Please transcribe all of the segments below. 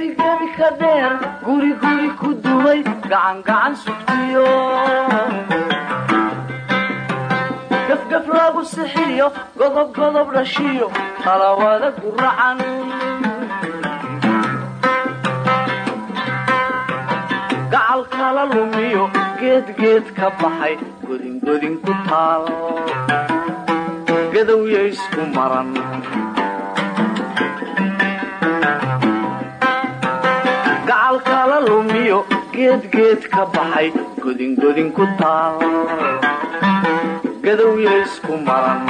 gebigebi ka dheer guriguri ku duway gacangacan sugtiyo gafgaf lagu sixiyo. Godobgodob dhashiyo talawada guracan gacal kala lumiyo. Geedgeed ka baxay. Godingodin ku taal gadowya isku maran kala lumiyo geedgeed ka baxay godingodin ku taal. Gadowya isku maran.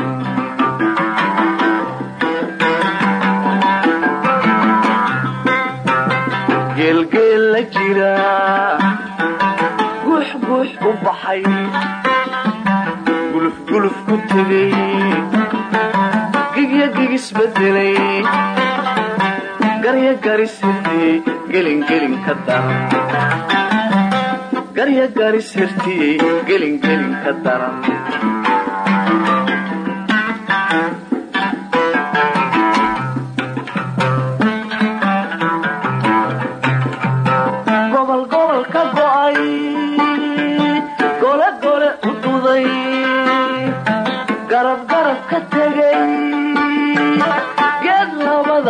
Geelgeel la jira. Guux guux u baxay. Gulufguluf ku tegay gigya gigisbedelay garya garisirtiyey gelingelin ka daran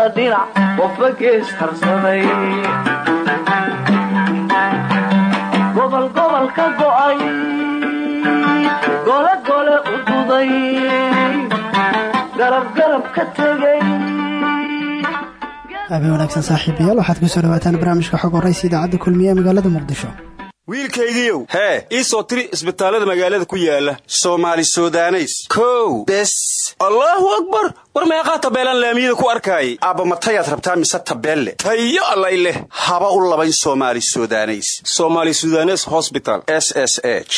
labada dhinac qofba gees harsaday gobol gobol ka go'ay gole gole u duday. Garab garab ka tegay habeen wanaagsan saaxiibayaal waxaad ku soo dhawaataan barnaamijka xog horaysa idaacadda kulmiye ee magaalada muqdisho wiilkaygiiow hee ii soo tiri isbitaallada magaalada ku yaalla soomaali sudaneys. Kow bes. Allaahu akbar! War meeqaa tabeelaan laamiyada ku arkaayay aabba matayaad rabtaa mise tabeelle? Tayo allay leh. Haba u labayn soomaali sudaneys. Somaali sudanes hosbital s s h.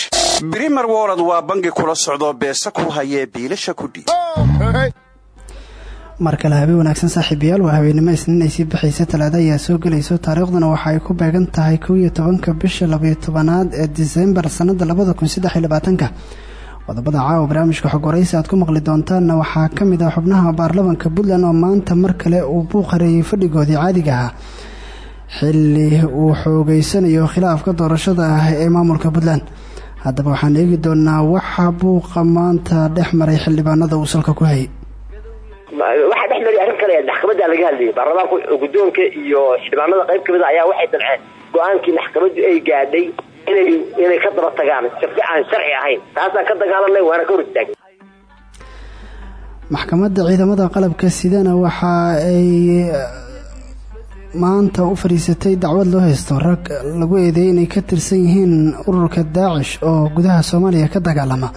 Brimer wolod waa bangi kula socdoo beesa ku hayee biilasha kudhiib mar kale habeen wanaagsan saaxiibayaal waa habeennimo isniin ay sii baxaysa talaada ayaa soo gelayso. Taariikhduna waxa ku beegan tahay kow iyo tobanka bisha labaiyo tobanaad ee disembar sannada labada kun saddex qodobada caawa barnaamijka xog horaysa aad ku maqli doontaanna waxaa ka mid ah xubnaha baarlamanka puntland oo maanta mar kale uu buuqareeyey fadhigoodii caadiga ahaa xilli uu xoogeysanayo khilaafka doorashada ah ee maamulka puntland. Haddaba waxaan eegi doonaa waxa buuqa maanta dhex maray xildhibaanada uu salka ku hayay kale maxkamadda laga hadlayay baarlamaanka guddoonka iyo xildhibaanada qayb ka mid a ayaa waxay danceen go'aankii maxkamaddu ay gaadhay inay ka daba tagaan shafi aan sharci ahayn. Taasaan ka dagaalanay waana ka hor istaagay. Maxkamadda ciidamada qalabka sidana waxa ay maanta u fadhiisatay dacwad loo haysto rag lagu eedeeyay inay ka tirsan yihiin ururka daacish oo gudaha soomaaliya ka dagaalama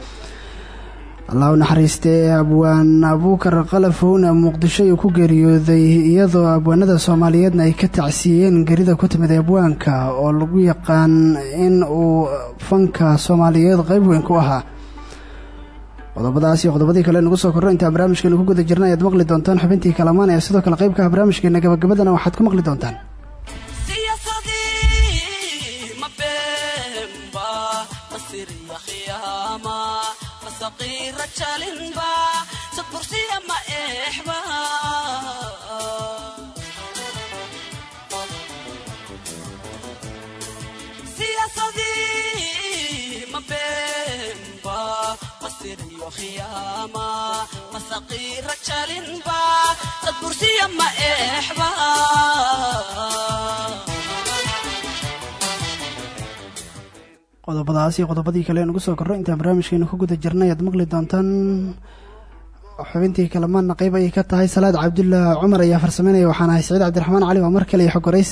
allah u naxariistee abwaan abuukar qalafowna muqdisho ayuu ku geeriyooday iyadoo abwaanada soomaaliyeedna ay ka tacsiiyeen gerida ku timid abwaanka oo lagu yaqaan in uu fanka soomaaliyeed qayb weyn ku ahaa. Qodobadaas iyo qodobadii kale nagu soo korro intaan barnaamijkeena ku guda jirna ayaad maqli doontaan xubintii kalamaan ee sidoo kale qaybka ah barnaamijkeena gabagabadana waxaad ku maqli doontaan qodobadaas iyo qodobadii kale nugu soo korro intaan barnaamijkeena ku guda jirnay aad maqli doontaan. Xubintii kalemaanna qayb ayay ka tahay. Salaad cabdulla cumar ayaa farsameynaya waxaan ahay saciid cabdiraxmaan cali waa mar kale iyo xog horeys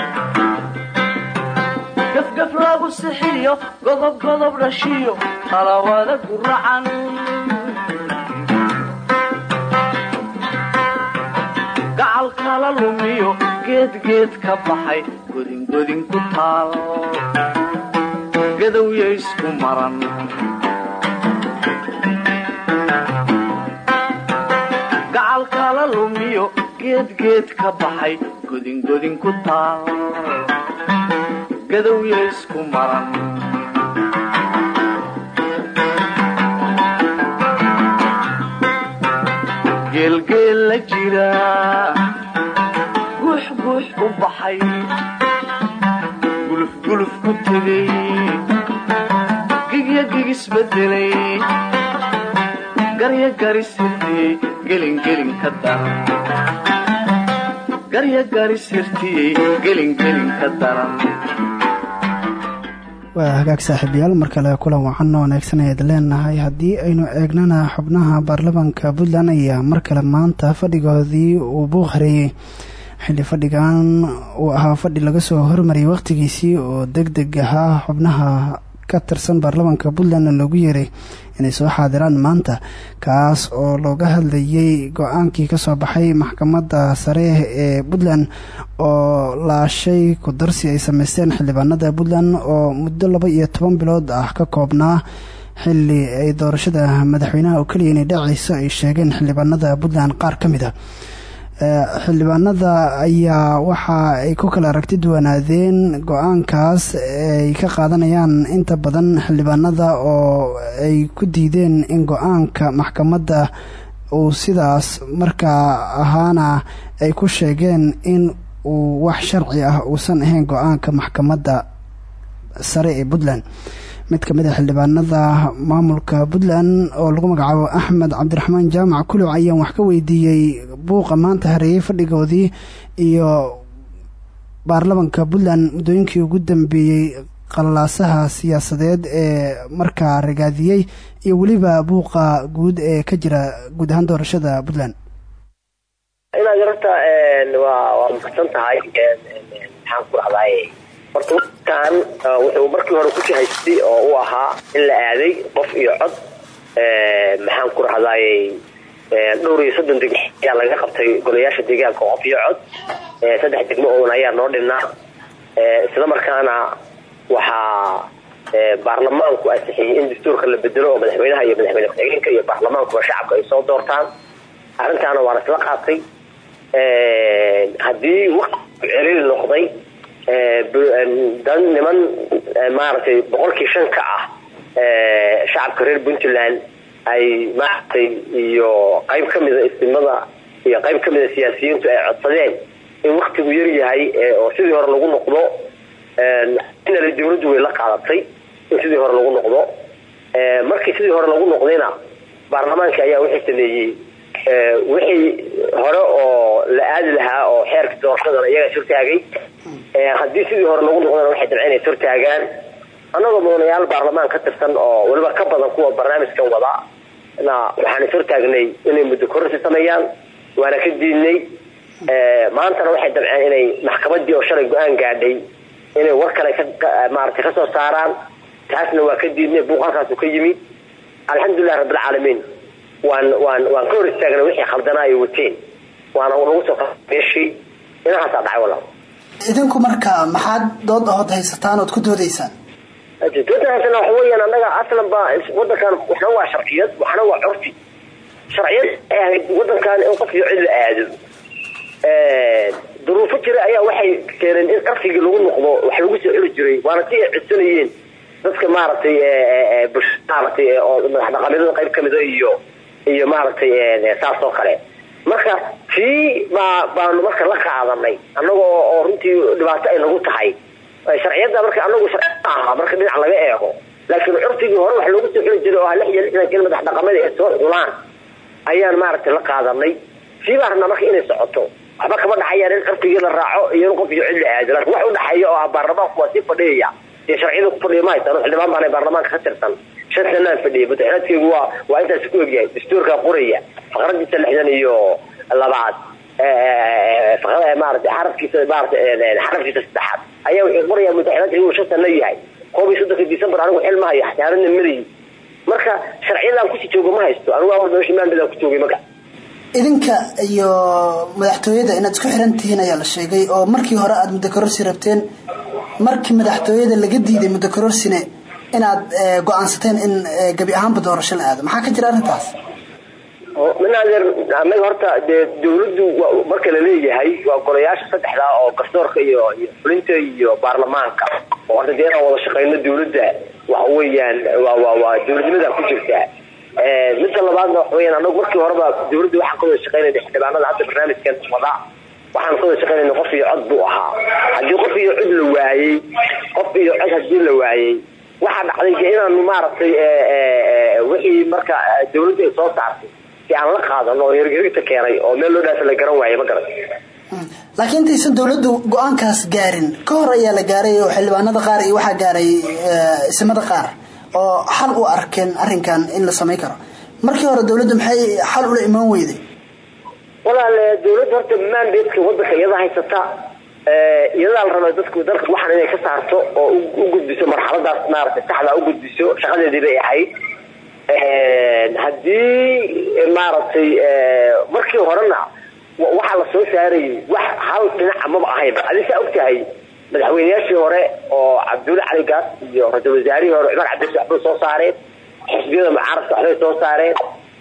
sixiyo godobgodob dhashiyo talawada guracan gacal kala lumiyo geedgeed ka baxay godingodin ku taal. Gadowya isku maran. Gacal kala lumiyo geedgeed ka baxay godingodin ku taal gadowya isku maran geelgeel la jira guux guux u baxay gulufguluf ku tegay gigya gigisbedelay garya garisirtiyey gelingelin ka daran garya garisirtiyey gelingelin ka daran waa hagaag saaxiibayaal mar kale kulan wacan oo wanaagsan ayaad leenahay. Haddii aynu eegnana xubnaha baarlamaanka puntland ayaa mar kale maanta fadhigoodii uu buuq hareeyey xilli fadhigan uu ahaa fadhi laga soo hormariyay wakhtigiisii oo deg deg ahaa xubnaha ka tirsan baarlamaanka puntland loogu yeeray inay soo xaadiraan maanta kaas oo looga hadlayay go'aankii ka soo baxay maxkamadda sare ee puntland oo laashay ku-darsi ay sameysteen xildhibaanada puntland oo muddo laba iyo toban bilood ah ka koobnaa xilli ay doorashada madaxweynaha oo keliya inay dhacayso ay sheegeen xildhibaanada puntland qaar ka mid a xildhibaanada ayaa waxa ay ku kala aragti duwanaadeen go'aankaas ay ka qaadanayaan inta badan xildhibaanada oo ay ku diideen in go'aanka maxkamadda uu sidaas markaa ahaana ay ku sheegeen in uu wax sharci ah uusan ahayn go'aanka maxkamadda sare ee puntland mid ka mid a xildhibaanada maamulka puntland oo lagu magacaabo axmed cabdiraxmaan jaamac kuluc ayaan wax ka weydiiyey buuqa maanta hareeyey fadhigoodii iyo baarlamanka puntland muddooyinkii ugu dambeeyey qalalaasaha siyaasadeed ee markaa ragaadiyey iyo weliba buuqa guud ee ka jira guud ahaan doorashada puntland. Inaad yarta waa waa mahadsan tahay maxaan ku dhahdaay horta wakan wuxuu markii hore ku jihaystay oo u ahaa in la aaday qof iyo cod maxaan ku dhahdaay dhowr iyo soddon degmo ayaa laga qabtay golayaasha deegaanka qof iyo cod. Saddex degmo oon ayaa noo dhinnaa isla markaana waxaa baarlamaanku ansixiyey in dastuurka la bedelo oo madaxweynaha iyo madaxweyne ku-xigeenka iyo baarlamaankuba shacabka ay soo doortaan. Arrintaana waa la isla qaatay. Haddii waqti celil noqday dan niman maaragtay boqolkii shan ka ah shacabka reer puntland ay maaragtay iyo qayb ka mida istimada iyo qayb ka mida siyaasiyiintu ay codsadeen in waktigu yar yahay oo sidii hore lagu noqdo dawladdu way la qaadatay in sidii hore lagu noqdo. Markii sidii hore lagu noqdayna baarlamaanka ayaa wixii sameeyey. Wixii hore oo la aadi lahaa oo xeerka doorashadana iyagaa surtaagay haddii sidii hore lagu noqdana waxay dabceen inay surtaagaan annagoo mudanayaal baarlamaan ka tirsan oo weliba ka badan kuwa barnaamijkan wada na waxaan surtaagnay inay muddo kororsi sameeyaan waana ka diidnay. Maantana waxay dabceen inay maxkamadii oo shalay go'aan gaadhay inay war kale maaragtay ka soo saaraan. Taasna waa ka diidnay buuq halkaasu ka yimid. Alxamdulilah rabbilcaalamiin waan waan waan ka hor istaagna wixii khaldanaa ay wateen. Waana nagu soo meeshii. Inahaasaa dhacay walaal idinku marka maxaad dood ahood haysataan ood ku doodaysaan? Doodahaasna waxa weeyaan annaga aslan ba wadankan waxna waa sharciyad waxna waa curfi sharciyad ay wadankan in qof iyo cid la aado. Duruufo jira ayaa waxay keeneen in curfigii lagu noqdo wax lagu soo celi jiray waana si ay codsanayeen dadka maaragtay maaragtay oo madaxdhaqameedada qayb kamida iyo iyo maaragtay saas oo kale marka tii baa baanu marka la qaadanay annaga oo runtii dhibaato ay nagu tahay. Sharciyadda marka anagu sharci ma aha marka dhinac laga eego. Laakiin curfigii hore wax loogu soo celi jiray oo ah lix iyo lixdanka in madax soo xulaan ayaan maaragtay la qaadanay. Sii baan rabnaa marka inay socoto waxba kama dhaxayaan in cirfigii la raaco iyo in qof iyo cid la aado. Laakiin wax udhaxeeya oo ah baarlamaanku waa sii fadhiyaya iyo sharciyada ku fadhiya ma haysan xildhibaan baana baarlamaanka ka tirsan. Shan fadhiyay madaxweynadkaygu waa waa intaas ku egyahay dastuurkaa qoraya faqradiisa lixdan iyo labaad. Maarata xarafkiisa maarata xarafkiisa saddexaad. Ayaa wuxuu qorayaa madaxweynadka inuu shan sano yahay. Koob iyo soddonka december anigu xil ma hayo xasaarana madayi marka sharciyadan ku sii joogo ma haysto. Anigu amar meesha maandadaan ku joogay maga idinka iyo madaxtooyada inaad isku xiran tihiin ayaa la sheegay oo markii hore aada muddo kororsi rabteen markii madaxtooyada laga diiday muddo kororsine inaad go'aansateen in gebi ahaanba doorasho la aado. Maxaa ka jira arrintaas minaadeer anaga horta dee dawladdu marka la leeyahay waa golayaasha saddexda oo garsoorka iyo fulinta iyo baarlamaanka. Oo horta dee inaan wada shaqeyno dawladda waxa weeyaan waa dawladnimada ku jirtaa midda labaadna waxa weyaan anagu markii horeba dawladda waxaan ka wada shaqeynayna xildhibaanada hadda barnaamijkan wada. Waxaan ka wada qof iyo cod buu ahaa. Haddii qof iyo cod la waayey qof iyo cod haddii la waayey waxaa dhacday inaanu maaragtay wixii marka dawladda ay soo saartay si aan la qaadano oo hirgirigta keenay oo meel loo dhaasa la garan waaye ma garan. Laakiin intaysan dawladdu go'aankaas gaarin ka hor ayaa la gaaray oo xildhibaanada qaar iyo waxaa gaaray isimada qaar oo xal u arkeen arrinkan in la samayn karo. Markii hore dawladdu maxay xal ula imaan weyday? Walaale dawladda horta mandatka wadanka iyada haysata iyadaa la rabaa dadku dalka waxaan inay ka saarto oo u gudbiso marxaladaas maaragtay saxda u gudbiso shaqadeedii bay ahayd haddii maaragtay markii horena waxaa la soo saarayay wax hal dhinaca maba ahayba adi saa ogtahay madaxweyneyaashii hore oo cabdulle cali gaas iyo ra'isul hore cumar cabdis waxbay soo saareen. Xisbiyada mucaaradka waxbay soo saareen.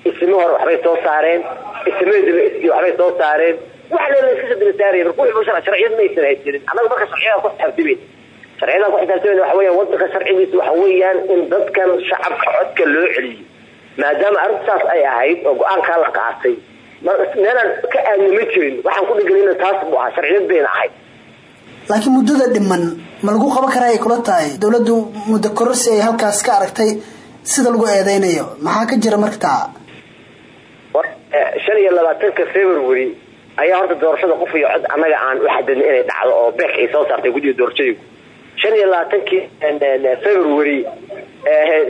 Ismi hore waxbay soo saareen. Ismadaba isgi waxbay soo saareen. Wax lela iska sadila saaraya marka wixii sharciyad ma aysan haysanin annaga marka sharciyadan ku xisaabtimayn sharciyadan ku xisaabtimayn waxa weeyaan wadanka sharcigiisa waxa weeyaan in dadkan shacabka codka loo celiyo. Maadaama arrintaas ay ahayd oo go'aankaa la qaatay. Meelaan ka aadnima jirin. Waxaan ku dhiganina taas buu ahaa sharciyad bayna ahayd laakiin muddada dhiman ma lagu qaban karaa ay kula tahay? Dawladdu muddo kororsi ay halkaas ka aragtay sida lagu eedeynayo maxaa ka jira markaa shan iyo labaatanka february ayaa horta doorashada qof iyo cod annaga aan u xadadna inay dhacdo oo beek ay soo saartay guddiga doorashadiigu shan iyo labaatankii february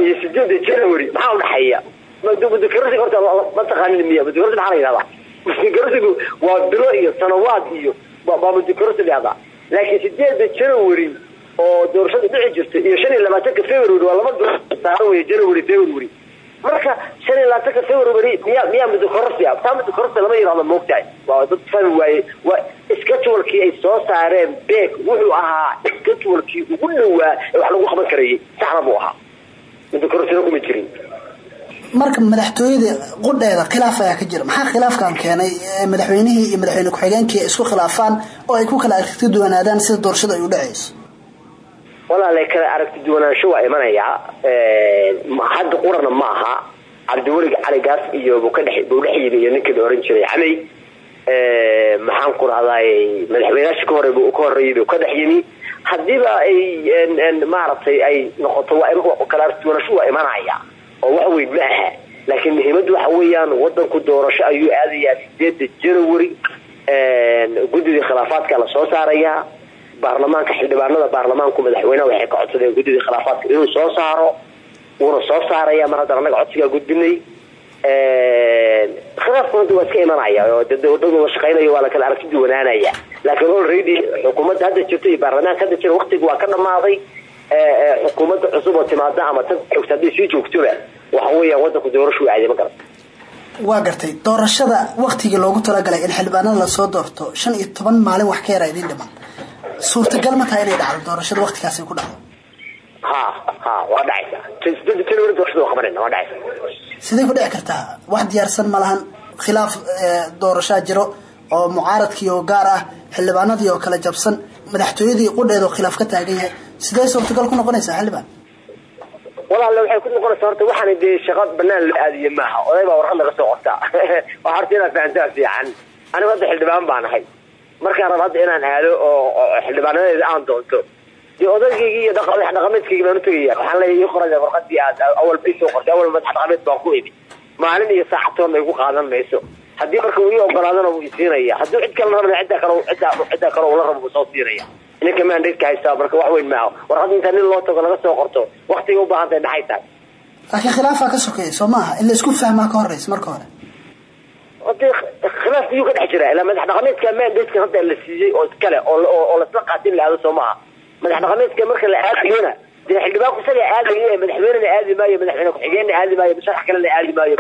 iyo sideeda january maxaa udhaxeeya mudakarasiga horta ma taqaanin miya waa bilo iyo sanawaad iyo baa mudakarasi dhahdaa laakiin sideeda january oo doorashada dhici jirta iyo shan iyo labaatanka february waa laba bilo saaran january february. Marka shan iyo labaatanka february miyaa miyaa mudakarasi ah taa mudakarasi lama yihahdo moogtahay waa dad fahmi waaye waa schedulekii ay soo saareen beek wuxuu ahaa schedulekii ugu dhawaa ee wax lagu qaban karayay saxna buu ahaa. Mudakarasina kuma jirin. Marka madaxtooyada qudheeda khilaaf ayaa ka jira. Maxaa khilaafkan keenay? Madaxweynihii iyo madaxweyne ku-xigeenkii isku khilaafaan oo ay ku kala aragti duwanaadaan sida doorashada ay u dhacayso? Walaalay kala aragti duwanaansho waa imanayaa hadda qurana ma aha. Cabdiwelig cali gaas iyo buu ka dhex buu dhex yimi iyo ninkii la oran jiray camey maxaan ku rahdaay madaxweynayaasha ka hore ka horreeyay buu ka dhex yimi hadiiba ay maaragtay ay noqoto waa kala duwanaansho waa imanaya oo wax weyn ma aha. Laakiin muhiimaddu waxa weeyaan wadanku doorasho ayuu aadayaa sideeda january guddidii khilaafaadka la soo saarayaa baarlamaanka xildhibaanada baarlamaanku madaxweyneha waxay ka codsadeen guddidii khilaafaadka inuu soo saaro wuuna soo saaraya mar haddana annaga codsigaa gudbinay khilaafkuna waa iska imanaya oo dowladadu la shaqeynayo waa lakala aragti duwanaanaya laakiin already xukuumadda hadda jirta iyo baarlamaanka hadda jira waqtiga waa ka dhamaaday xukuumadda cusub oo timaada ama tan xogta hadday sii joogtoba waxa weeyaan wadanku doorashu aaday ma garan. Waa gartay doorashada waktigii loogu talagalay in xildhibaanada la soo doorto shan iyo toban maalin wax ka yara idin dhiman. Suurtagal ma tahay inay dhacdo doorashada waktigaasi ku dhacdo? Ha ha waa dhacaysa sideeda january doorashada waa qabanayna waa dhacaysa sidee ku dhici kartaa? Wax diyaarsan ma lahan khilaaf doorashaa jiro oo mucaaradkii oo gaar ah xildhibaanadii oo kala jabsan madaxtooyadii qudheed oo khilaaf ka taagan yahay. Sidee suurtagal ku noqonaysaa xildhibaan? Walaale waxay ku noqonaysaa horta waxaana dee shaqo banaan loo aadiye maaha. Oday baa warqad laga soo qortaa. Waa horta inaad fahantaa fiican. Anigu hadda xildhibaan baan ahay. Markaan rab hadda inaan aado oo xildhibaanadeeda aan doonto dee odaygaygii iyo dhaqameedkaygii baan utagaya waxaan leeya ii qoraya warqadii aad awalba isoo qortay awal madax dhaqameed baan ku imi maalin iyo saacatoonna igu qaadan mayso haddii marka uu ii ogolaadana wuu isiinaya hadduu cid kale rabna cidda kale cidda cidda kale ula rabo soo siinaya. Ninka mandadka haystaa marka wax weyn maaha warqad inta nin loo tago laga soo qorto waktiga u baahan tahay maxay tahay. Laakiin khilaafaa ka sokeeya soo maaha. In la isku fahmaa ka horeysa marka hore. Hadii khilaaf iyuu ka dhex jira ilaa madax dhaqameedka mandadka hadda la siiyey oo iskale oo lasla qaatin la aado soo maaha. Madax dhaqameedka marka la aadayona dee xildhibaanku isaga aadayo madaxweynena aadi maayo madaxweyne ku-xigeenna aadi maayo musharax kalena aadi maayo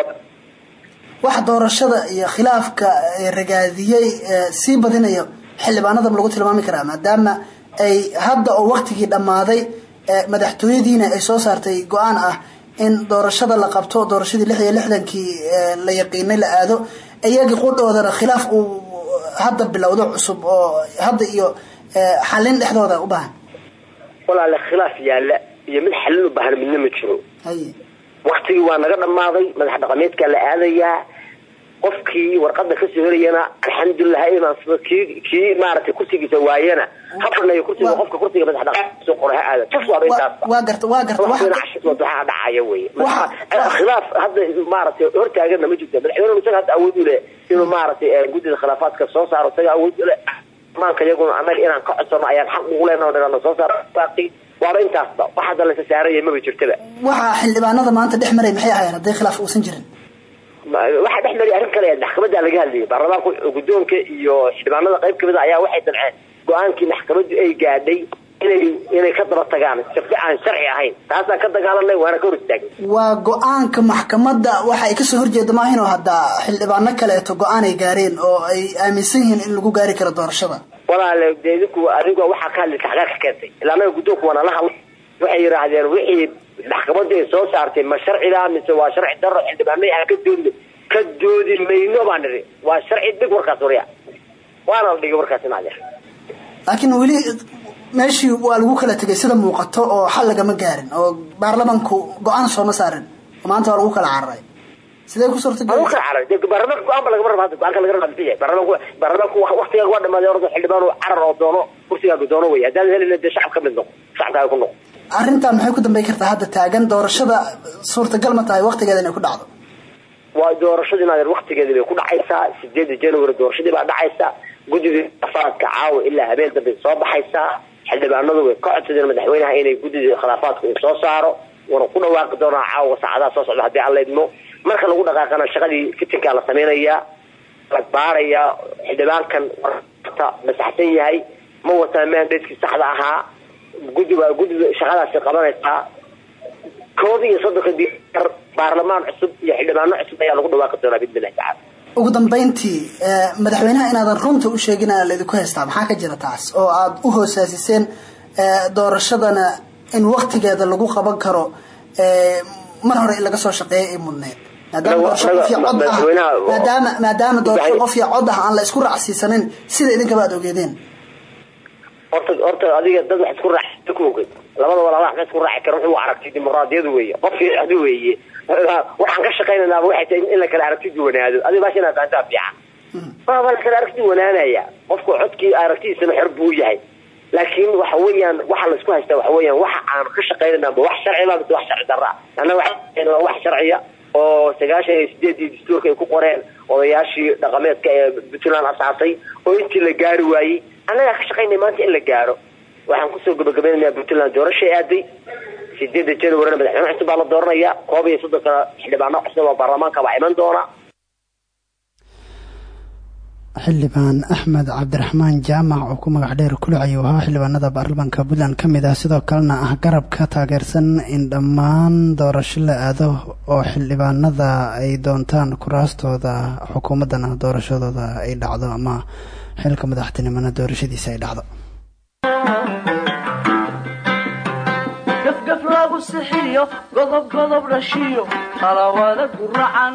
wax doorashada iyo khilaafka ragaadiyey sii badinayo xildhibaanadaba lagu tilmaami karaa maadaama ay hadda oo waktigii dhammaaday madaxtooyadiina ay soo saartay go'aan ah in doorashada la qabto doorashadii lix iyo lixdankii la yaqiinay la aado iyagii qudhoodana khilaaf uu hadda bilowdo cusub oo hadda iyo xalin dhexdooda u baahan. Walaale khilaaf yaalla iyo mid xalin u baahan midna ma jiro. Haye. Waktigii waa naga dhammaaday madax dhaqameedkaa la aadayaa qofkii warqada ka soo helayana alxamdulilah imaansa kii maaragtay kursigiisa waayana. Ha banayo kursiga qofka kursiga madax dhaqameedka soo qora ha aada tus waaba intaasba waa garta waa garta wax waxaa dhacaya wey khilaaf hadda maaragtay hortaagana ma jirto. Madaxweynuhu isaga hadda awood u leh inuu maaragtay guddida khilaafaadka soo saaro isaga awood u leh maanka iyaguna annaga inaan ka codsano ayaan xaq ugu leenaho dhagana soo saaro. Waaba intaasba wax hadda laysa saaraya maba jirtaba waxaa xildhibaanada maanta dhex maray maxay ahayn hadday khilaaf uusan jirin waxaa dhex mariya arrin kale maxkamadaa laga hadlayay baarlamaanka guddoonka iyo xildhibaanada qayb ka mid a ayaa waxay danceen go'aankii maxkamaddu ay gaadhay inay inay ka daba tagaan shafi aan sharci ahayn. Taasaan ka dagaalanay waana ka hor istaagay waa go'aanka maxkamadda. Waxa ay ka soo horjeeda maahinoo haddaa xildhibaano kaleeto go'aan ay gaareen oo ay aaminsan yihiin in lagu gaari karo doorashada. Walaale de idinku adigu waxaa ka hadlaysa xagaa ka keentay. Ilaa anaga guddoonku waa nala hadlay waxay yidhaahdeen wixii maxkamaddu ay soo saartay ma sharciga mise waa sharci daro xildhibaanay aan ka doodna ka doodi mayno baan nidhi waa sharci dhig warkaas warya waana la dhigay warkaas inaade laakiin weli meeshii waa lagu kala tegay sida muuqato oo xal lagama gaarin oo baarlamanku go'aan sooma saarin oo maanta waa lagu kala cararay. Sidee ku suurtagal lagu kala cararay. De baarlamaanka go'aan ba lagama raba hadda go'aanka laga raba muxuu yahay baarlamaanku baarlamaanku waktigaaga waa dhamaaday ordo xildhibaan oo carar oo doono kursigaaga doono wey haddaan helina dee shacab ka mid noqo shacabkaaga ku noqo arrintan maxay ku dambeyn kartaa hadda taagan doorashada suurtagal ma tahay waktigeeda inay ku dhacdo? Waa doorashadii inaad waktigeedii bay ku dhacaysaa sideeda january doorashadii baa dhacaysaa guddidii khilaafaadka caawa ilaa habeen dambe soo baxaysaa xildhibaanadu way ka codsadeen madaxweynaha inay guddidii khilaafaadku uu soo saaro wana ku dhawaaqi doonaa caawa saacadaha soo socda haddii aan laydmo marka lagu dhaqaaqana shaqadii fitinkaa la samaynayaa la baarayaa xildhibaankan masaxsan yahay ma wataa mandatekii saxda ahaa guddi waa guddida shaqadaasi qabanaysaa koob iyo soddonka diar baarlamaan cusub iyo xildhibaano cusub ayaa lagu dhawaaqi doonaa biidni illahi tacala ugu dambeyntii madaxweynaha inaadan runta u sheegin aa laydinku haystaa maxaa ka jira taas? Oo aada u hoosaasiseen doorashadana in waktigeeda lagu qaban karo mar hore in laga soo shaqeeya ay mudneed maadaama doorasho qof iyo cod ah maadaama doorasho qof cod ah aan la isku raacsiisanin sida idinkaba aad ogeedeen horta horta adiga dad wax isku raaci ku ogey labada walaala wax isku raaci kara wuxuu aragtay dimuqraadiyadu weeye qof iyo cod weeye. Waxaan ka shaqaynaynaaba waxay tahay in la kala aragti duwanaado adiga baasha inaad fahantaa fiican. Waaba la kala aragti duwanaanaya qofku codkii aragtidiisana xor buu yahay. Laakiin waxa weeyaan waxa la isku haystaa waxa weeyaan waxa aan ka shaqaynayna ma wax sharci ba mise wax sharci darra waa wax sharciya oo sagaashan iyo sideedii dastuurka ay ku qoreen odayaashii dhaqameedka ee puntland asaasay oo intii la gaari waayey annagaa ka shaqaynay maanta in la gaaro. Waxaan ku soo gabagabaynayaa puntland doorashay aaday. Sideeda januarina madaxweyne cusub baa la dooranaya koob iyo soddonka xildhibaano cusub oo baarlamaanka baa iman doona xildhibaan axmed cabdiraxmaan jaamac oo ku magac dheer kulac uu ahaa xildhibaanada baarlamaanka puntland. Ka mid ah sidoo kalena ah garab ka taageersan in dhammaan doorasho la aado oo xildhibaanada ay doontaan kuraastooda xukuumaddana doorashadooda ay dhacdo ama xilka madaxtinimona doorashadiisa ay dhacdo. Gafgaf lagu sixiyo godob godob dhashiyo talawada guracan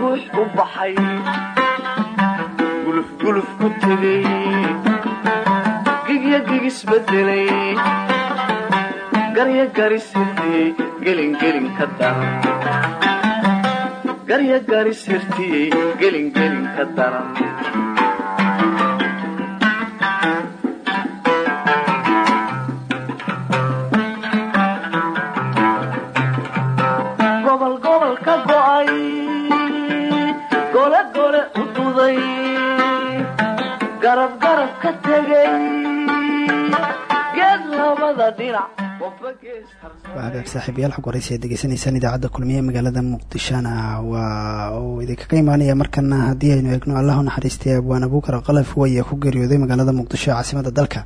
guux u baxay gulufguluf ku tegay gigya gigisbedelay garya garisirtiyey gelingelin ka daran garya garisirtiyey gelingelin ka daran qofba gees harsan waa hagaag saaxiibayaal xog waraysi aad degeysanaysaan idaacadda kulmiye magaalada muqdishona. Waa uu idinkaga imaanaya markana haddii aynu eegno allah u naxariistay abwaan abuukar qalaf waya ku geeriyooday magaalada muqdisho ee caasimada dalka.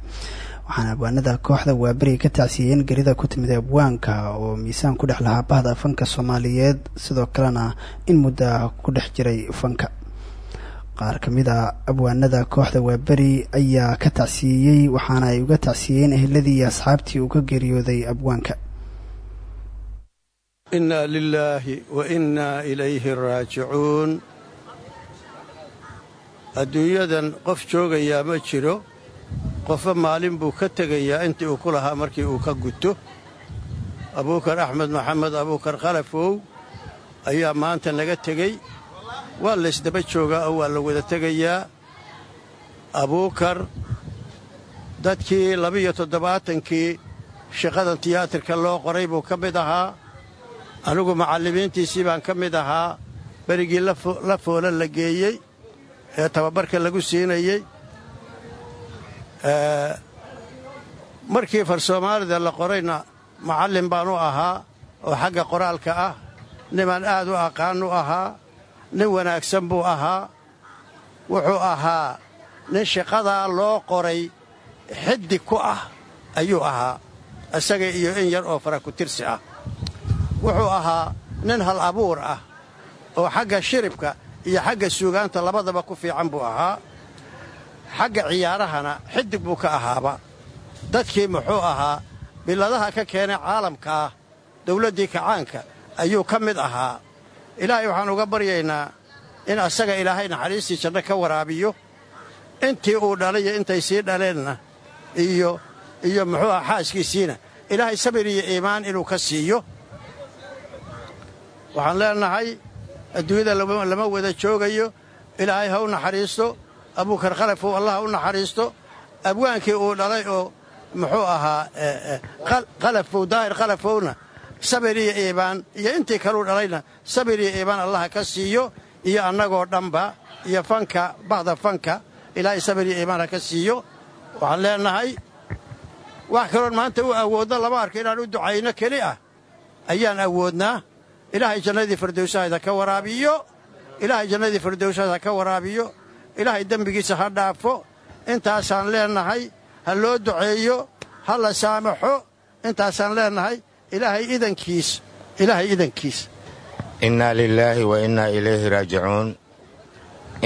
Waxaana abwaanada kooxda waaberiga ka tacsiiyeen gerida ku timid abwaanka oo miisaan ku dhex lahaa bahda fanka soomaaliyeed sidoo kalena in mudda ku dhex jiray fanka qaar ka mid a abwaanada kooxda waaberi ayaa ka tacsiiyey waxaana ay uga tacsiiyeen eheladii iyo asxaabtii uu ka geeriyooday abwaanka. Inna lilaahi wa innaa ilayhi raajicuun. Adduunyadan qof joogayaa ma jiro qofba maalin buu ka tegayaa intii uu ku lahaa markii uu ka guto abuukar axmed maxamed abuukar khalafow ayaa maanta naga tegey waa laysdaba joogaa oo waa la wada tegayaa. Abuukar dadkii labiyo toddobaatankii shaqadan tiyaatarka loo qoray buu ka mid ahaa. Anigu macallimiintiisii baan ka mid ahaa. Berigii la foola la geeyey ee tababarka lagu siinayey. Markii far soomaalida la qorayna macallin baan u ahaa oo xagga qoraalka ah. Niman aad u aqaan u ahaa nin wanaagsan buu ahaa. Wuxuu ahaa nin shaqadaa loo qoray xiddig ku ah ayuu ahaa. Isaga iyo in yar oo fara ku tirsi ah. Wuxuu ahaa nin hal abuur ah oo xagga shiribka iyo xagga suugaanta labadaba ku fiican buu ahaa. Xagga ciyaarahana xiddig buu ka ahaaba. Dadkii muxuu ahaa biladaha ka keenay caalamka ah dawladdii kacaanka ayuu ka mid ahaa ilaahay waxaan uga baryaynaa in asaga ilaahay naxariistii janno ka waraabiyo. Intii uu dhalayo intay sii dhaleenna iyo iyo muxuu aha xaaskiisiina. Ilaahay sabir iyo iimaan inuu ka siiyo. Waxaan leenahay adduunyada lama wada joogayo. Ilaahay ha u naxariisto. Abuukar khalafow allah ha u naxariisto. Abwaankii uu dhalay oo muxuu ahaa khalafow daahir khalafowna sabir iyo iibaan iyo intii kaluu dhalayna sabir iyo iibaan allaha ka siiyo iyo annagoo dhanba iyo fanka bahda fanka ilaahay sabir iyo iibaan ha ka siiyo. Waxaan leenahay wax kaloon maanta u awoodno lama arko inaan u ducayno keli ah. Ayaan awoodnaa ilaahay jannadii firdowsahayda ka waraabiyo ilaahay jannadii firdowsahayda ka waraabiyo ilaahay dembigiisa ha dhaafo. Intaasaan leenahay ha loo duceeyo ha la saamaxo. Intaasaan leenahay ilaahay idankiis ilaahay idankiis innaa lilaahi wa innaa ilayhi raajicuun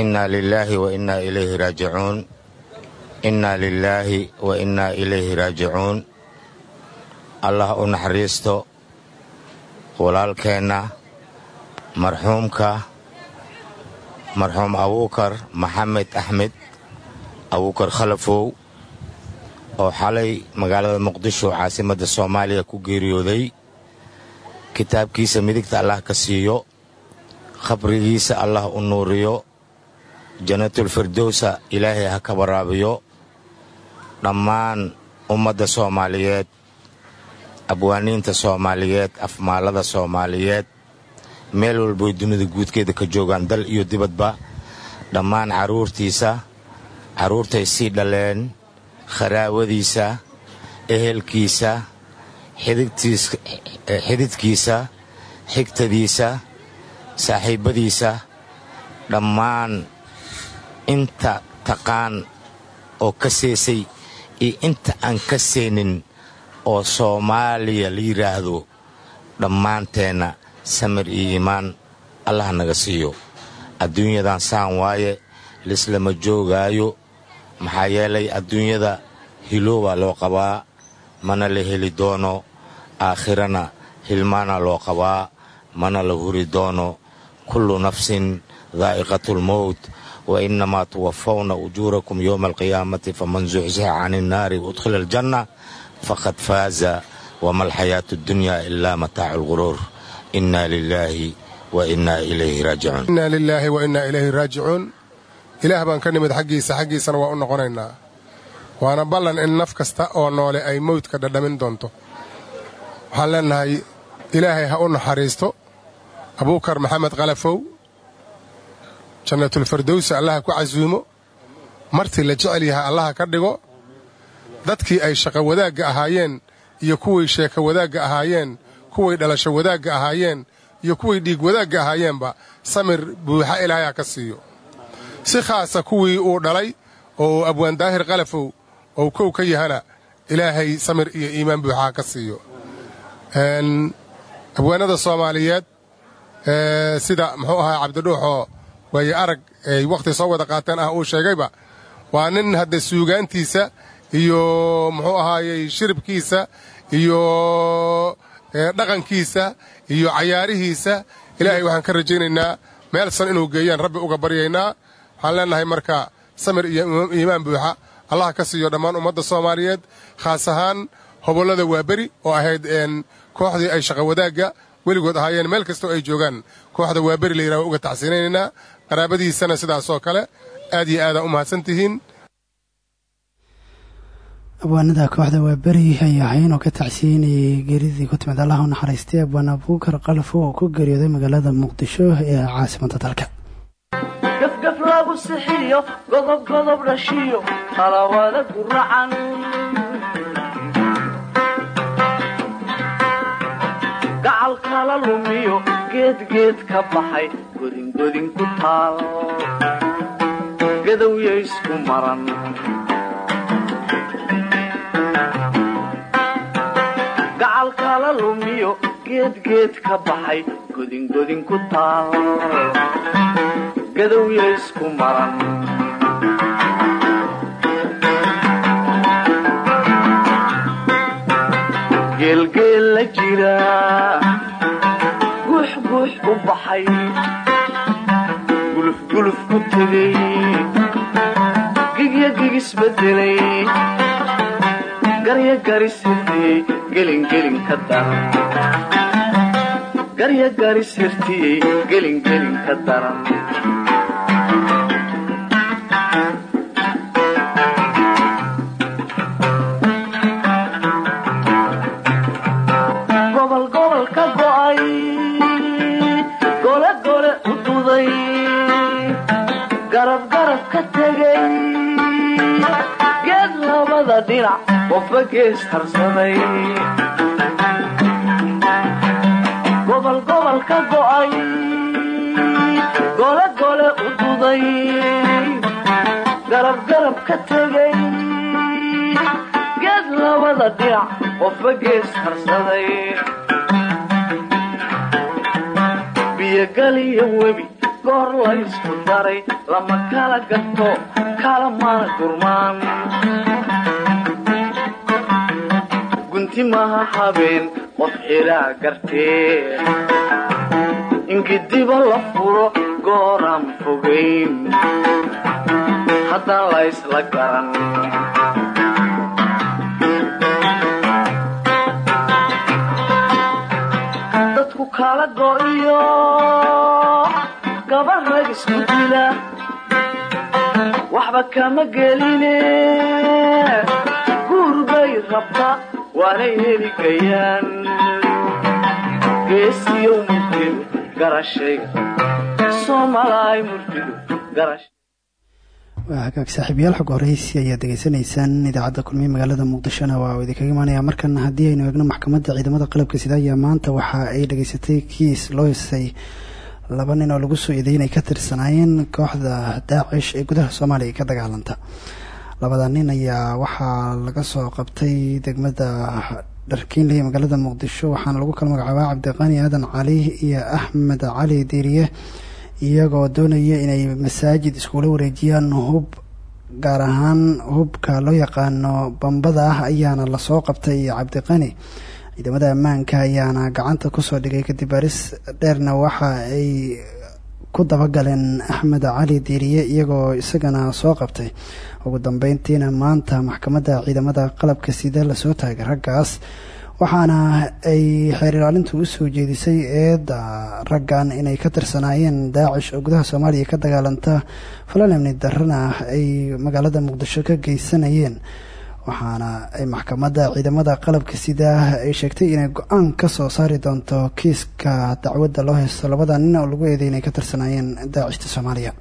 innaa lilaahi wa innaa ilayhi raajicuun innaa lilaahi wa innaa ilayhi raajicuun allah u naxariisto walaalkeenna marxuumka marxuum abuukar maxamed axmed abuukar khalafow oo xalay magaalada muqdisho caasimadda soomaaliya ku geeriyooday. Kitaabkiisa midigta allah ka siiyo khabrigiisa allah u nuuriyo jannatulfirdowsa ilaahay ha ka waraabiyo. Dhammaan ummadda soomaaliyeed abwaaniinta soomaaliyeed afmaallada soomaaliyeed meel walboy dunida guudkeeda ka joogaan dal iyo dibadba. Dhammaan carruurtiisa carruurtay sii dhaleen kharaawadiisa ehelkiisa xididkiisa xigtadiisa saaxiibbadiisa dhammaan inta taqaan oo ka seesay iyo inta aan ka seenin oo soomaaliya la yidhaahdo dhammaanteenna samir iyo iimaan allah naga siiyo. Adduunyadan saan waaye lislama joogaayo maxaa yeelay adduunyada hiloobaa loo qabaa mana la heli doono aakhirana hilmaana loo qabaa mana la huri doono. Kullu nafsin daa'iqatu lmowt wa innamaa tuwafawna ujuurakum yowma alqiyaamati faman zuxzixa can innaari udkhila aljanna faqad faaza wama alxayaatu addunya ilaa mataacu lguruur inna lilaahi wa innaa ilayhi raajicuun ilaah baan ka nimid xaggiisa xaggiisana waa u noqonaynaa. Waana ballan in naf kasta oo noole ay mawdka dhadhamin doonto. Waxaan leennahay ilaahay ha u naxariisto. Abuukar maxamed khalafow jannatulfardowsi allaha ku casuumo. Martii la jecel yahay allaha ka dhigo. Dadkii ay shaqo wadaagga ahaayeen iyo kuway sheeko wadaagga ahaayeen kuway dhalasho wadaagga ahaayeen iyo kuway dhiig wadaagga ahaayeenba samir buuxa ilaahay ha ka siiyo si khaasa kuwii uu dhalay oo abwaan daahir khalafow oo kow ka yahana ilaahay samir iyo iimaan buuxa ha ka siiyo. Abwaanada soomaaliyeed sida muxuu ahaa cabdidhuuxoo waaye arag ay wakhti soo wada qaateen ah uu sheegayba waa nin hadda suugaantiisa iyo muxuu ahaayey shiribkiisa iyo dhaqankiisa iyo cayaarihiisa. Ilaahay waxaan ka rajaynaynaa meel san inuu geeyaan rabbi uga baryaynaa waxaan leennahay marka samir iyo iimaan buuxa. Allah ka siiyo dhammaan ummadda soomaaliyeed khaas ahaan hobollada waaberi oo ahayd kooxdii ay shaqo wadaagga weligood ahaayeen. Meel kastoo ay joogaan kooxda waaberi la yidhaha waa uga tacsiinaynaynaa qaraabadiisana sidaasoo kale aad iyo aadaa u mahadsan tihiin abwaanada kooxda waa beri ayaa ahayn oo ka tacsiinayay geeridii ku timid allaha u naxariistay. Abwaan abuukar qalafo oo ku geeriyooday magaalada muqdisho ee caasimadda dalka lagu sixiyo godob godob dhashiyo qalawada guracan gacal kala lumiyo geedgeed ka baxay godingodin ku taal. Gadowya isku maran. Gacal kala lumiyo geedgeed ka baxay godingodin ku taal gadowya isku maran geelgeel la jira guux guux u baxay. Gulufguluf ku tegay. Gigya gigisbedelay garya garisirtiyey gelingelin ka daran garya garisirtiyey gelingelin ka daran qofba gees harsaday gobol gobol ka go'ay gole gole u duday garab garab ka tegay geed labada dhinac qofba gees harsaday biyogaliyo webi goor laysku daray lama kala gato kala mana gurmaan gunti maha habeen qof xilaa gartee ingidiba la furo gooraan fogayn haddaan laysla garan. Dadku kala go'iyo gabar rag isku dila. Waxba kama geline guur bay rabta waanay heli gayaan geesiyow murtidu garashayga soomalaay murtidu garash waa hagaag xog horeysi ayaad degeysanaysaan idaacadda kulmiye magaalada muqdishona waa uu idinkaga imaanaya. Markan haddii aynu eegno maxkamadda ciidamada qalabka sida ayaa maanta waxa ay dhageysatay kiis loo hisay laba nin oo lagu soo eeday inay ka tirsanaayeen kooxda daacish ee gudaha soomaaliya ka dagaalanta labada nin ayaa waxaa laga soo qabtay degmada dharkiinley ee magaalada muqdisho. Waxaana lagu kala magacaabaa cabdiqani aadan cali iyo axmed cali diiriye iyagoo doonaya inay masaajid iskula wareejiyaan hub gaar ahaan hubka loo yaqaano bambada ah ayaana la soo qabtay cabdiqani. Ciidamada ammaanka ayaana gacanta ku soo dhigay kadib baaris dheerna waxa ay ku dabagaleen axmed cali diiriye iyagoo isagana soo qabtay ugu dambeyntiina maanta maxkamadda ciidamada qalabka sida la soo taagay raggaas. Waxaana ay xeer ilaalintu u soo jeedisay eedda raggan inay ka tirsanaayeen daacish oo gudaha soomaaliya ka dagaalanta falan amni ay magaalada muqdisho ka geysanayeen. Waxaana ay maxkamadda ciidamada qalabka sida ay sheegtay inay go'aan ka soo saari doonto kiiska dacwadda loo haysto labada nin oo lagu eeday inay ka tirsanaayeen daacishta soomaaliya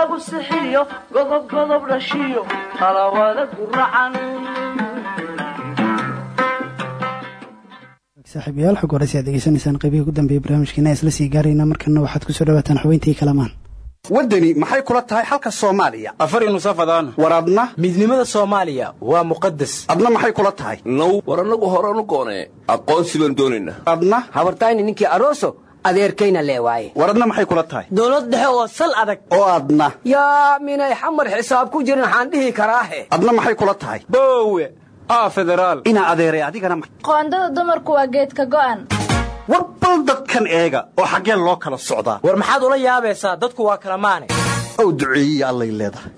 lagu sixiyo godob godob dhashiyo qalawada guracan saaxiibayaal xog waraysi aad degeysanaysaan qaybihii ugu dambeeyay barnaamijkeena isla sii gaarayna markana waxaad ku soo dhawaataan xubintii kalamaan. Waddani maxay kula tahay xalka soomaaliya? Afar nusafadaan war adna? Midnimada soomaaliya waa muqadas adna maxay kula tahay? Now war annagu horanu goonee. Aqoonsi baan doonaynaa. Adna? Habartayni ninkii aroso adeerkayna lee waaye war adna maxay kula tahay? Dowlad dhexe oo sal adag. Oo adna yaa minay xamar xisaab ku jirin waxaan dhihi karaahe adna maxay kula tahay? Boowe aa federaal. Inaa adeeray adigana qoondada dumarku waa geedka go'an. War bal dadkan eega oo xaggee loo kala socdaa. War maxaad ula yaabaysaa? Dadku waa kala maane. Ow duceeyiya allay leedahay.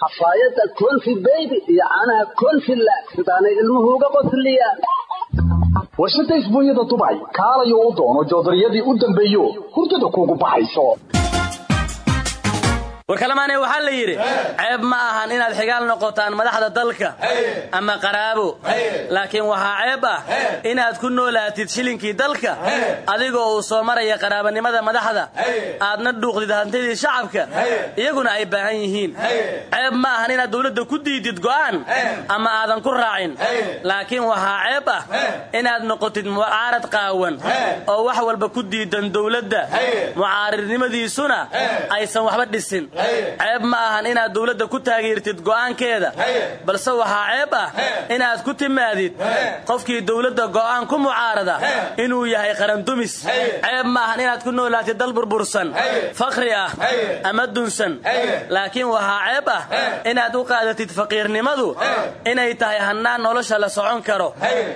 Xafaayadda konfi beybi iyo caanaha konfi laag sidaanay ilmuhu uga qosliyaan warshadda isbuunyada dubay kaalayo u doono joodariyadii u dambeeyo. Hurdada kuugu baxayso warkalamaane waxaa la yidhi ceeb ma ahan inaad xigaal noqotaan madaxda dalka ama qaraabo laakiin waxaa ceeb ah inaad ku noolaatid shilinkii dalka adigoo uu soo maraya qaraabanimada madaxda. Aadna dhuuqdid hantidii shacabka iyaguna ay baahan yihiin. Ceeb ma ahan inaad dowladda ku diidid go'aan ama aadan ku raacin. Laakiin waxaa ceeb ah inaad noqotid mucaarad qaawan oo wax walba ku diidan dowladda. Mucaaridnimadiisuna aysan waxba dhisin ceeb ma ahan inaad dowladda ku taageertid go'aankeeda. Balse waxaa ceeb ah inaad ku timaadid qofkii dowladda go'aan ku mucaarada inuu yahay qarandumis. Ceeb ma ahan inaad ku noolaatid dal burbursan fakhri ah ama dunsan laakiin waxaa ceeb ah inaad u qaadatid faqiirnimadu inay tahay hannaan nolosha la socon karo.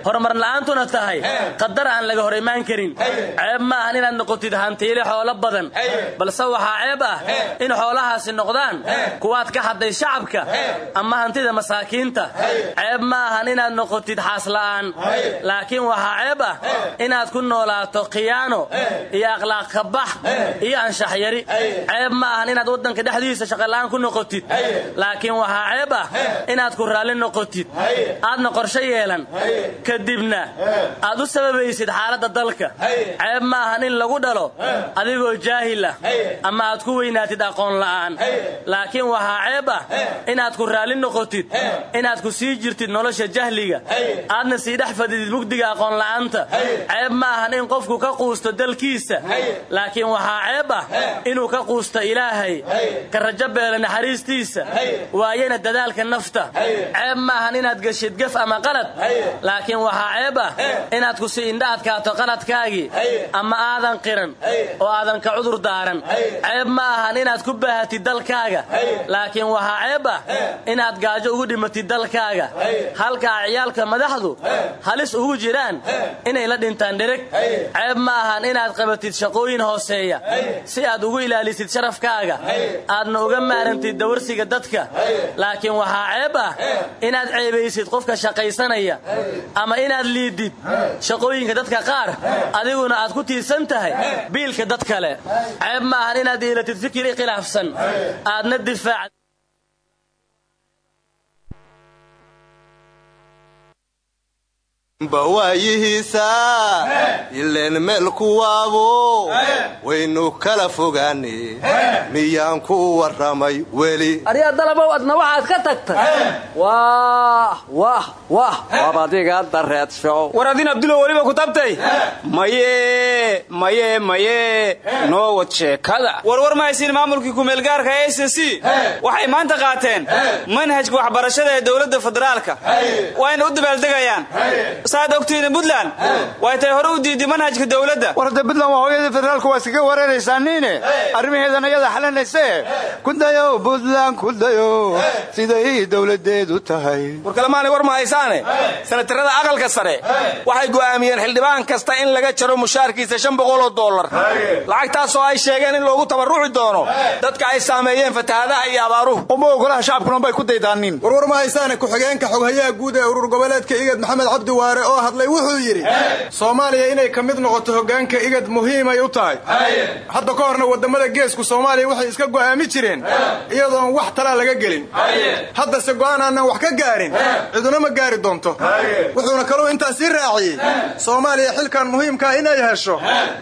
Horumar la'aantuna tahay qadar aan laga hor imaan karin ceeb ma ahan inaad noqotid hantiile xoolo badan. Balse waxaa ceeb ah in xoolahaasi noqdaan kuwaad ka hadday shacabka ama hantida masaakiinta. Ceeb ma ahan inaad noqotid xaasla'aan laakiin waxaa ceeb ah inaad ku noolaato khiyaano iyo akhlaaq kabax iyo anshax yari. Ceeb ma ahan inaad waddanka dhexdiisa shaqola'aan ku noqotid. Laakiin waxaa ceeb ah inaad ku raalli noqotid. Aadna qorshe yeelan. Kadibna aad u sababaysid xaaladda dalka. Ceeb ma ahan in lagu dhalo adigoo jaahil ah ama aad ku weynaatid aqoon la'aan laakiin waxaa ceeb ah inaad ku raalli noqotid inaad ku sii jirtid nolosha jahliga. Aadna sii dhex fadidid mugdiga aqoon la'aanta. Ceeb ma ahan in qofku ka quusto dalkiisa. Laakiin waxaa ceeb ah inuu ka quusto ilaahay. Ka rajo beelo naxariistiisa. Waayana dadaalka nafta. Ceeb ma ahan inaad geshid gef ama qalad. Laakiin waxaa ceeb ah inaad ku sii indha adkaato qaladkaagii ama aadan qiran oo aadan ka cudur daaran. Ceeb ma ahan inaad ku baahatid dalkaaga. Laakiin waxaa ceeb ah inaad gaajo ugu dhimatid dalkaaga. Halkaa ciyaalka madaxdu halis ugu jiraan inay la dhintaan dhereg ceeb ma ahan inaad qabatid shaqooyin hooseeya. Si aad ugu ilaalisid sharafkaaga aadna uga maarantid dawarsiga dadka. Laakiin waxaa ceeb ah inaad ceebaysid qofka shaqaysanaya ama inaad liidid shaqooyinka dadka qaar adiguna aad ku tiirsan tahay biilka dad kale. Ceeb ma ahan inaad yeelatid fikir ikhilaafsan aadna difaac bawaayihiisa ileen meel kuwaabo waynu kala fogaane. Miyaan ku warramay weli. Aryaa dalabow adna waxaad ka tagtay? Wah wabadiga dareedshow war adin abdulo weliba ku tabtay? Maye maye maye noo wad sheekada warwar mahaysiin maamulkii kumeelgaarka e s c waxay maanta qaateen manhajka waxbarashada ee dowladda federaalka. Waayna u dabaaldegayaan saad ogtiina buntland way tay hore u diiday manhajka dowladda war hadda buntland waa hooyadii federaalku waa iskaga wareeraysaa niine arrimaheedan iyada xalanayse kudayo buntland kudayo siday dowladeedu tahay war kalemaanay war ma haysaane sanatarada aqalka sare waxay go'aamiyeen xildhibaan kasta in laga jaro mushaarkiisa shan boqoloo dollar lacagtaasoo ay sheegeen in loogu tabarruci doono dadka ay saameeyeen fatahaadaha iyo abaaruhu uma ogolaha shacabkuna bay ku daydaanin warwar ma haysaane ku-xigeenka xoghayaha guud ee urur goboleedka igad maxamed cabdi waare oo hadlay wuxuu yidhi soomaaliya inay ka mid noqoto hoggaanka igad muhiimay u tahay. Hadda ka horna waddamada geesku soomaaliya waxay iska go'aami jireen iyadoon wax talaa laga gelin. Haddase go'aan aanan wax ka gaarin ciduna ma gaari doonto. Wuxuuna kaluu intaas sii raaciyey. Soomaaliya xilkan muhiimkaa inay hesho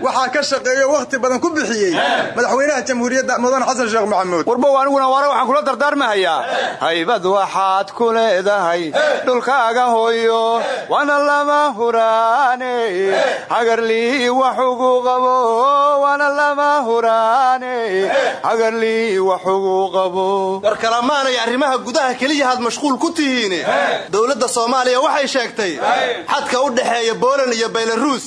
waxaa ka shaqeeyo wakhti badan ku bixiyey madaxweynaha jamhuuriyadda mudan xasan sheekh maxamuud. Warbow aniguna waare waxaan kula dardaarmahayaa. Haybad waxaad ku leedahay dhulkaaga hooyo. Waana lama huraane. Hagarlii wax ugu qabo waana lama huraane. Hagarlii wax ugu qabo. War kalamaanay arrimaha gudaha keliyahaad mashquul ku tihiine. Dowladda soomaaliya waxay sheegtay xadka u dhexeeya boolan iyo baylaruus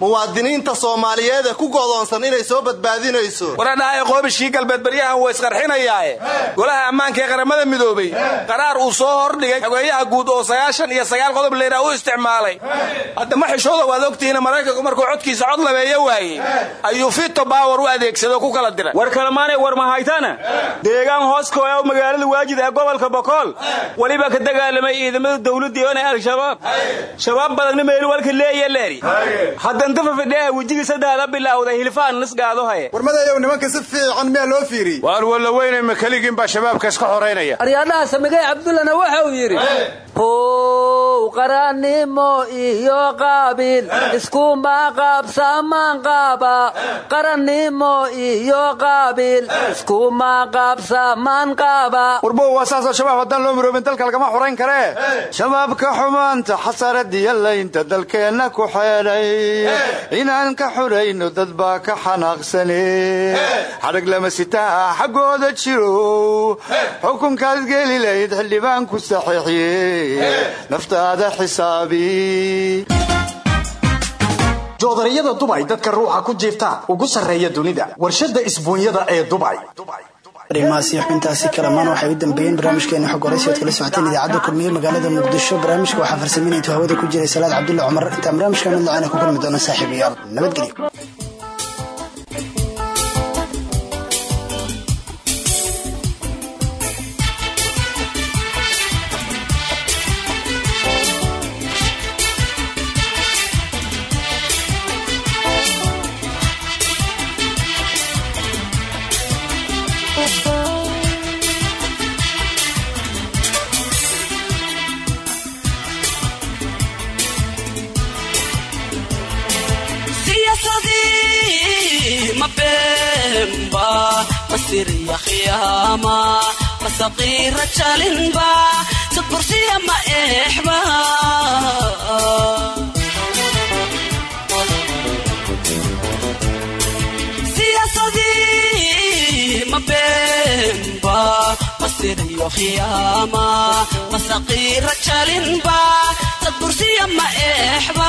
muwaadiniinta soomaaliyeed ee ku godoonsan inay soo badbaadinayso. Waradhahay qoobishkii galbeed baryahan waa isqarxinayaae golaha ammaanka ee qaramada midoobey qaraar uu soo hordhigay xogeeyaha guud oo sagaashan iyo sagaal qodob leyra u isticmaalay hadda ma xishooda waad ogtihiin maraykanku markuu codkiisa cod labeeyo waayey ayuu fito baawar u adeegsado ku kala diray. War kalemaanay war mahaytana deegaan hooskooya magaalada waajid ee gobolka bokool weliba ka dagaalamay ciidamada dawladii oonay al-shabaab shabaab. Badanna meelu walka leeya leeri. Haddanta fidheha wejigii saddeeda bilowday hilfaan nisgaado haye. Warmadayow nimanka si fiican miyaa loo fiiriyey waar walla weynay makeligiin baa shabaabka iska xoraynaya aryaadhaha samigay cabdullana waxa uu yidhi how qarannimo iyo qaabiil iskuma qaabsamaan qaaba. Qarannimo iyo qaabiil iskuma qaabsamaan qaaba. Warbow waa saasoo shabaab haddaan loo miroobin dalka lagama xorayn karee shabaabka xumaanta xasaradiyo laynta dalkeenna ku xeedhay inaan ka xurayno dad baa ka xanaaqsane xadhag lama sitaa xaggooda jiro xukunkaad geli layd xildhibaan ku saxiixiye naftaada xisaabi. Joodariyada dubay dadka ruuxa ku jiifta ugu sarreeya dunida. Warshadda isbuunyada ee dubay arrimahaasi xubintaasi kalamaan waxay u dambeeyeen barnaamijkeena xog oad kala socoteen idaacadda kulmiye magaalada muqdisho. Barnaamijka waxaa farsameynaytu hawada ku jiray salaad cabdulla cumar. Intaan barnaamijka mid lacana ku kulmi doona saaxiibayaal. Nabadgelyo masaqiira jalinba sadbursiya ma eexba siyaasadii ma beenba masiriyo khiyaama masaqiira jalinba sadbursiya ma eexba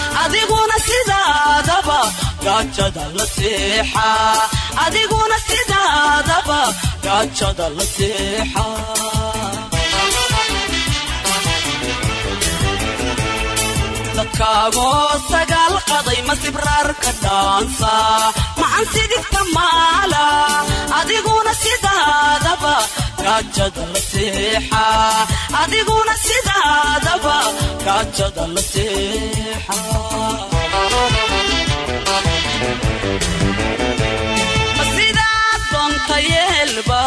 adiguna sidaadaba gaajada la seexaa adiguna sidaadaba gaajada la seexaa dadkaagoo sagaal qaday masibraar ka dhaansa maxan sidigta maala adiguna sidaadaba gaajada la seexaa adiguna sidaadaba gaajada la doonta yeelba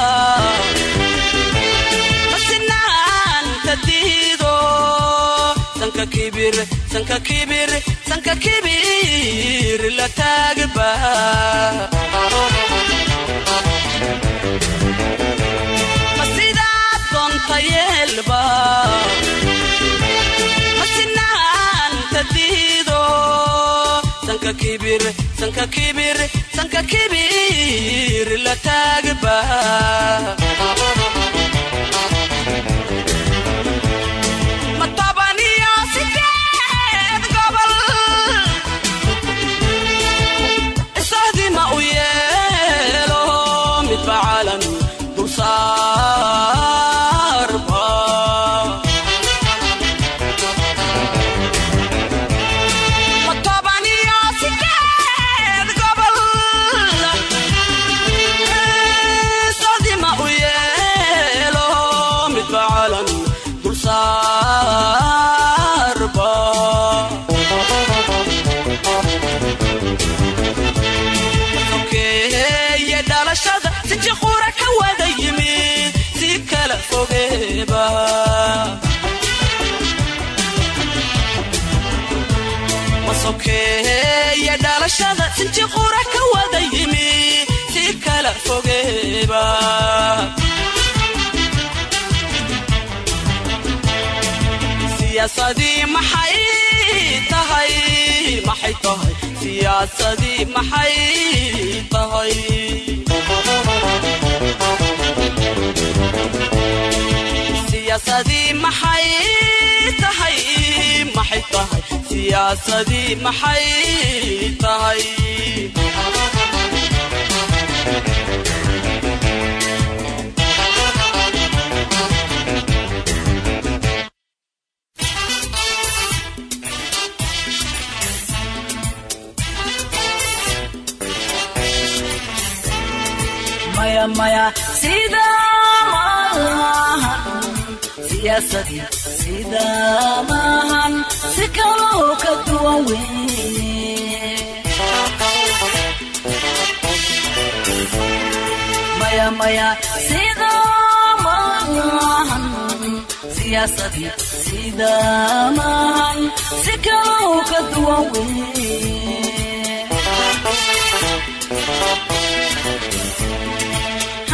masinaanta diido sanka kibir sanka kibir sanka kibir la taagba. Masidaad doonta yeelba masinaanta diido. Sanka kibir sanka kibir sanka kibir la taagba siyaasadii maxay tahay maxay tahay siyaasadii maxay tahay siyaasadii maxay tahay maxay tahay siyaasadii maxay tahay maya maya sida maahan siyaasadii sida maahan si kaloo ka duwan weye maya maya sida maahan siyaasadii sida maahan si kaloo ka duwan weye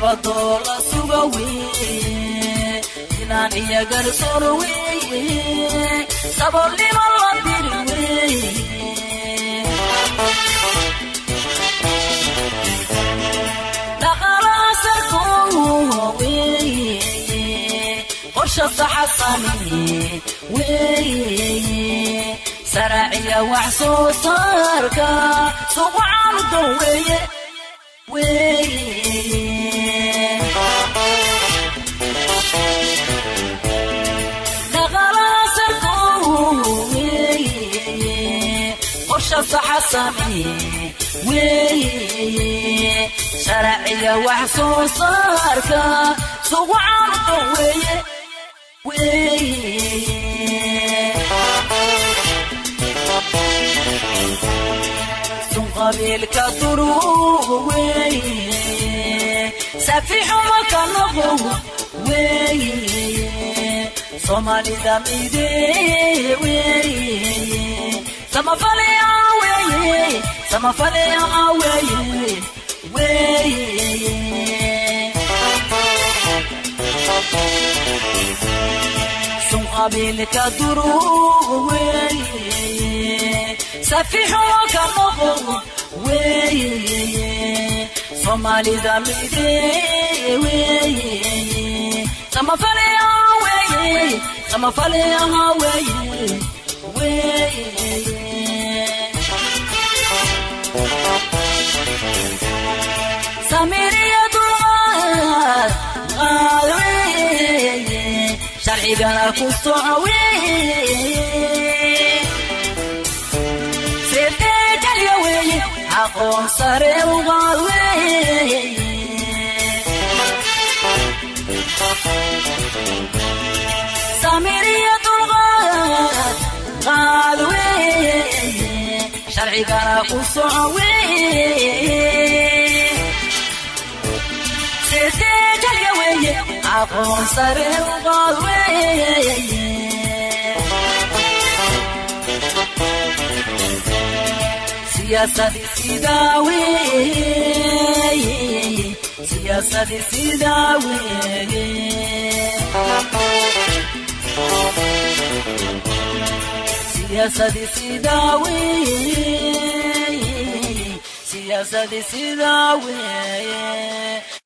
nabadoo la suga weye sinaan iyo garsoor weye sabolnimo loo diri weye dhaqaalaha sarkoo weye qorsha saxa sameye weye saraaciya wax soo saarka suuqa caanudan weye weye qorsha saxa sameye weye sharciya wax soo saarka suuqa caanudan weye sun qabiilka duruugu weye safixuma ka noqow weye soomaalida midee weeye. Samafalaya weeye samafalaya weeye weeye sun qabiilka durug weeye safixoo ka noqo weeye soomaalida midee weeye samafalaya weeye samafalaya weeye weeye sharcigana ku soco weeye sidee jalya weeye aqoon sare uqaad weeye samiriya dulqaad qaad weeye sharcigana ku soco weeye aqoon sare uqaad weeye. Siyaasadi sidaa weeye. Siyaasadi sidaa weeye. Siyaasadi sidaa weeye. Siyaasadi sidaa weeye